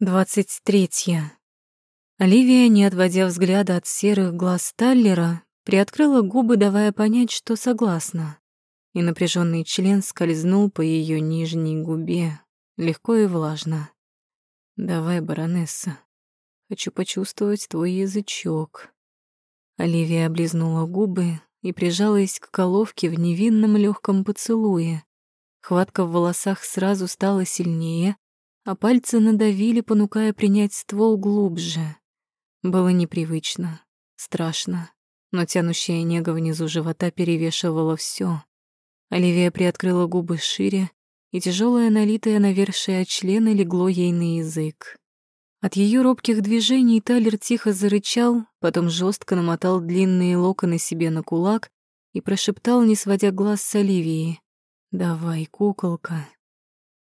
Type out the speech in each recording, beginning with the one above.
Двадцать третье. Оливия, не отводя взгляда от серых глаз Таллера, приоткрыла губы, давая понять, что согласна. И напряженный член скользнул по ее нижней губе, легко и влажно. «Давай, баронесса, хочу почувствовать твой язычок». Оливия облизнула губы и прижалась к головке в невинном легком поцелуе. Хватка в волосах сразу стала сильнее, а пальцы надавили, понукая принять ствол глубже. Было непривычно, страшно, но тянущая нега внизу живота перевешивала все. Оливия приоткрыла губы шире, и тяжелое налитое навершие члена легло ей на язык. От ее робких движений Талер тихо зарычал, потом жестко намотал длинные локоны себе на кулак и прошептал, не сводя глаз с Оливии. «Давай, куколка,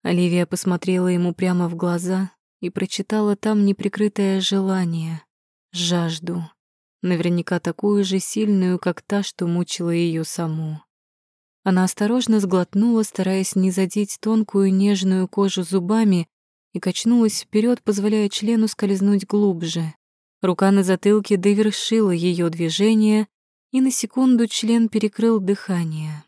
Оливия посмотрела ему прямо в глаза и прочитала там неприкрытое желание, жажду, наверняка такую же сильную, как та, что мучила ее саму. Она осторожно сглотнула, стараясь не задеть тонкую нежную кожу зубами, и качнулась вперед, позволяя члену скользнуть глубже. Рука на затылке довершила ее движение, и на секунду член перекрыл дыхание.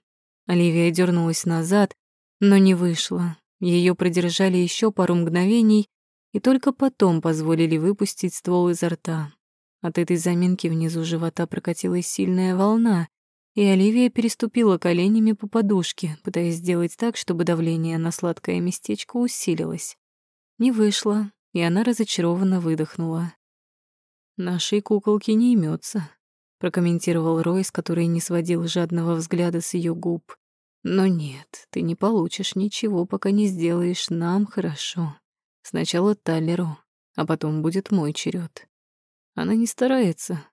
Оливия дернулась назад, но не вышла, ее продержали еще пару мгновений и только потом позволили выпустить ствол изо рта. От этой заминки внизу живота прокатилась сильная волна, и Оливия переступила коленями по подушке, пытаясь сделать так, чтобы давление на сладкое местечко усилилось. Не вышло, и она разочарованно выдохнула. «Нашей куколке не имется, прокомментировал Ройс, который не сводил жадного взгляда с ее губ. Но нет, ты не получишь ничего, пока не сделаешь нам хорошо. Сначала Таллеру, а потом будет мой черед. Она не старается,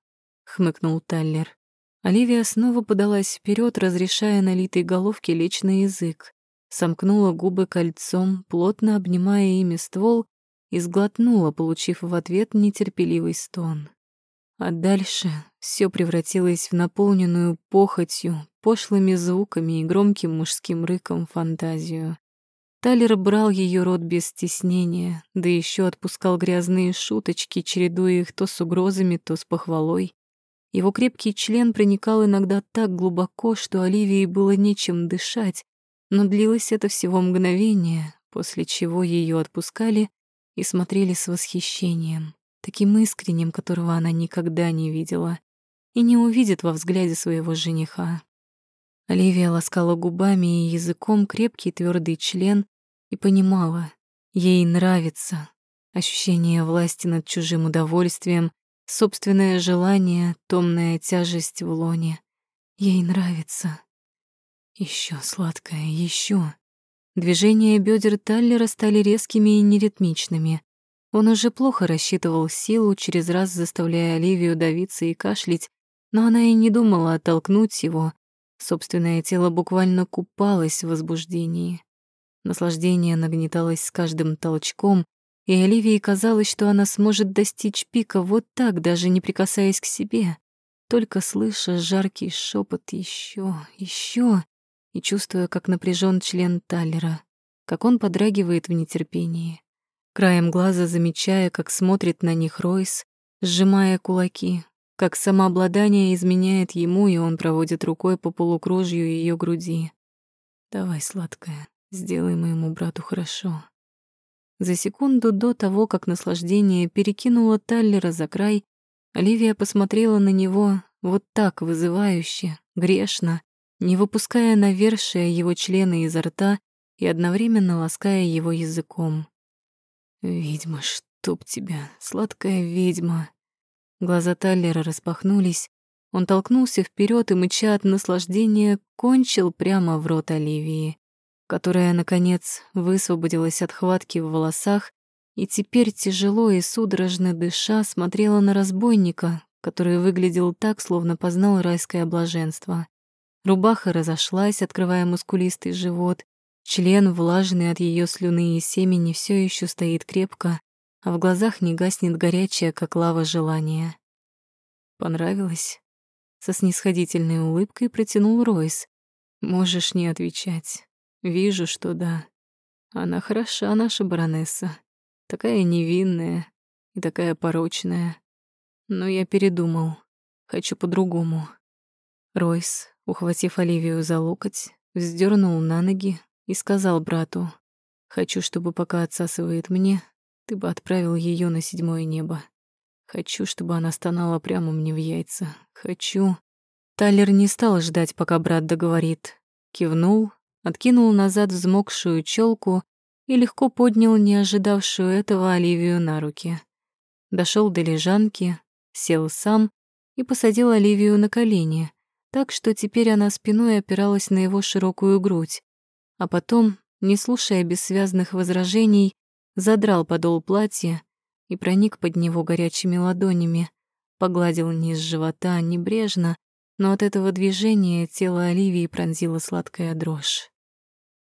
хмыкнул Таллер. Оливия снова подалась вперед, разрешая налитой головке лечь на язык. Сомкнула губы кольцом, плотно обнимая ими ствол, и сглотнула, получив в ответ нетерпеливый стон. А дальше все превратилось в наполненную похотью, пошлыми звуками и громким мужским рыком фантазию. Талер брал ее рот без стеснения, да еще отпускал грязные шуточки, чередуя их то с угрозами, то с похвалой. Его крепкий член проникал иногда так глубоко, что Оливии было нечем дышать, но длилось это всего мгновение, после чего ее отпускали и смотрели с восхищением таким искренним, которого она никогда не видела и не увидит во взгляде своего жениха. Оливия ласкала губами и языком крепкий твердый член и понимала, ей нравится ощущение власти над чужим удовольствием, собственное желание, томная тяжесть в лоне. Ей нравится. Еще сладкое, еще. Движения бедер Таллера стали резкими и неритмичными. Он уже плохо рассчитывал силу, через раз заставляя Оливию давиться и кашлять, но она и не думала оттолкнуть его. Собственное тело буквально купалось в возбуждении. Наслаждение нагнеталось с каждым толчком, и Оливии казалось, что она сможет достичь пика вот так, даже не прикасаясь к себе, только слыша жаркий шепот еще, еще, и чувствуя, как напряжен член Таллера, как он подрагивает в нетерпении краем глаза замечая, как смотрит на них Ройс, сжимая кулаки, как самообладание изменяет ему, и он проводит рукой по полукружью ее груди. «Давай, сладкая, сделай моему брату хорошо». За секунду до того, как наслаждение перекинуло Таллера за край, Оливия посмотрела на него вот так вызывающе, грешно, не выпуская навершие его члена изо рта и одновременно лаская его языком. «Ведьма, чтоб тебя, сладкая ведьма!» Глаза Таллера распахнулись. Он толкнулся вперед и, мыча от наслаждения, кончил прямо в рот Оливии, которая, наконец, высвободилась от хватки в волосах и теперь, тяжело и судорожно дыша, смотрела на разбойника, который выглядел так, словно познал райское блаженство. Рубаха разошлась, открывая мускулистый живот, Член, влажный от ее слюны и семени, все еще стоит крепко, а в глазах не гаснет горячее, как лава, желание. Понравилось? Со снисходительной улыбкой протянул Ройс. Можешь не отвечать. Вижу, что да. Она хороша, наша баронесса. Такая невинная и такая порочная. Но я передумал. Хочу по-другому. Ройс, ухватив Оливию за локоть, вздернул на ноги и сказал брату, «Хочу, чтобы пока отсасывает мне, ты бы отправил ее на седьмое небо. Хочу, чтобы она стонала прямо мне в яйца. Хочу...» Тайлер не стал ждать, пока брат договорит. Кивнул, откинул назад взмокшую челку и легко поднял не ожидавшую этого Оливию на руки. Дошел до лежанки, сел сам и посадил Оливию на колени, так что теперь она спиной опиралась на его широкую грудь, а потом, не слушая бессвязных возражений, задрал подол платья и проник под него горячими ладонями, погладил низ живота небрежно, но от этого движения тело Оливии пронзила сладкая дрожь.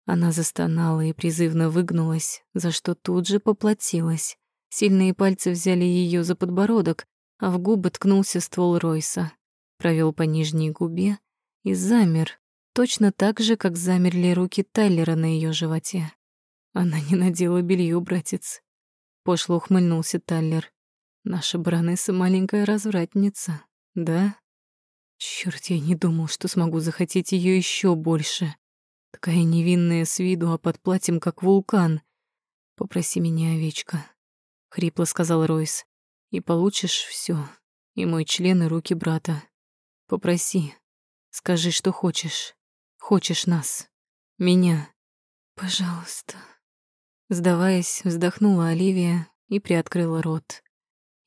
Она застонала и призывно выгнулась, за что тут же поплатилась. Сильные пальцы взяли ее за подбородок, а в губы ткнулся ствол Ройса. Провел по нижней губе и замер, точно так же, как замерли руки Тайлера на ее животе. Она не надела белье, братец. Пошло ухмыльнулся Тайлер. Наша баронесса маленькая развратница, да? Черт, я не думал, что смогу захотеть ее еще больше. Такая невинная с виду, а под платьем как вулкан. Попроси меня, овечка, хрипло сказал Ройс. И получишь все, и мой член, и руки брата. Попроси. Скажи, что хочешь. Хочешь нас. Меня. Пожалуйста. Сдаваясь, вздохнула Оливия и приоткрыла рот.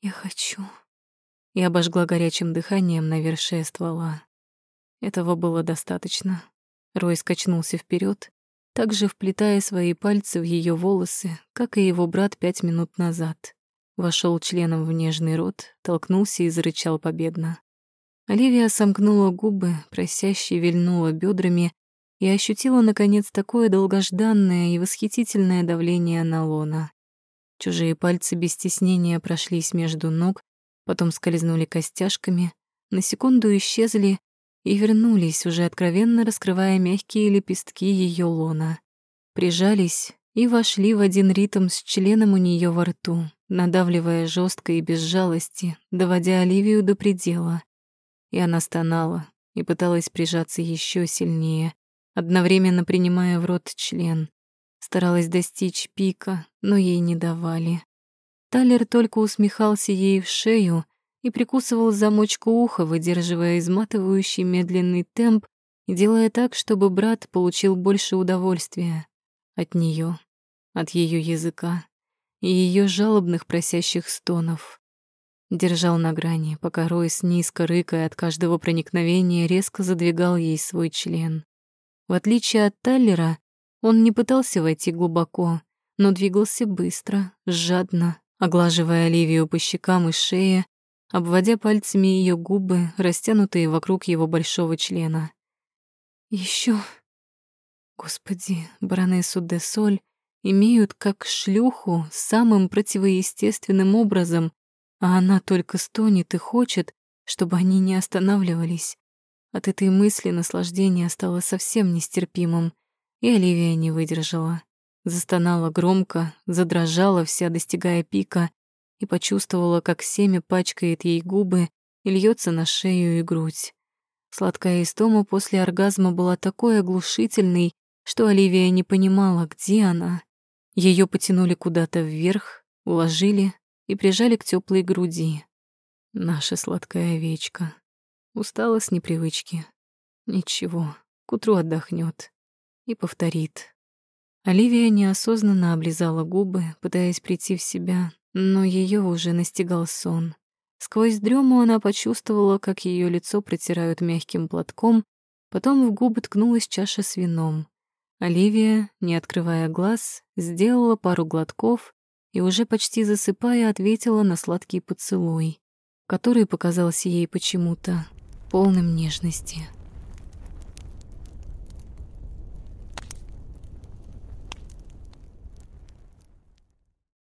Я хочу. И обожгла горячим дыханием навершие ствола. Этого было достаточно. Рой скачнулся вперед, также вплетая свои пальцы в ее волосы, как и его брат пять минут назад. Вошел членом в нежный рот, толкнулся и зарычал победно. Оливия сомкнула губы, просяще вильнула бедрами и ощутила, наконец, такое долгожданное и восхитительное давление на лона. Чужие пальцы без стеснения прошлись между ног, потом скользнули костяшками, на секунду исчезли и вернулись, уже откровенно раскрывая мягкие лепестки ее лона. Прижались и вошли в один ритм с членом у нее во рту, надавливая жестко и без жалости, доводя Оливию до предела. И она стонала и пыталась прижаться еще сильнее, одновременно принимая в рот член. Старалась достичь пика, но ей не давали. Талер только усмехался ей в шею, и прикусывал замочку уха, выдерживая изматывающий медленный темп и делая так, чтобы брат получил больше удовольствия от нее, от ее языка и ее жалобных просящих стонов. Держал на грани, пока Ройс, низко рыкая от каждого проникновения, резко задвигал ей свой член. В отличие от Таллера, он не пытался войти глубоко, но двигался быстро, жадно, оглаживая Оливию по щекам и шее, обводя пальцами ее губы, растянутые вокруг его большого члена. Еще, Господи, баронессу де Соль имеют как шлюху самым противоестественным образом, а она только стонет и хочет, чтобы они не останавливались. От этой мысли наслаждение стало совсем нестерпимым, и Оливия не выдержала. Застонала громко, задрожала вся, достигая пика, и почувствовала, как семя пачкает ей губы и льется на шею и грудь. Сладкая истома после оргазма была такой оглушительной, что Оливия не понимала, где она. Ее потянули куда-то вверх, уложили и прижали к теплой груди. Наша сладкая овечка. Устала с непривычки. Ничего, к утру отдохнет и повторит. Оливия неосознанно облизала губы, пытаясь прийти в себя, но ее уже настигал сон. Сквозь дрему она почувствовала, как ее лицо протирают мягким платком, потом в губы ткнулась чаша с вином. Оливия, не открывая глаз, сделала пару глотков и уже почти засыпая ответила на сладкий поцелуй, который показался ей почему-то полным нежности.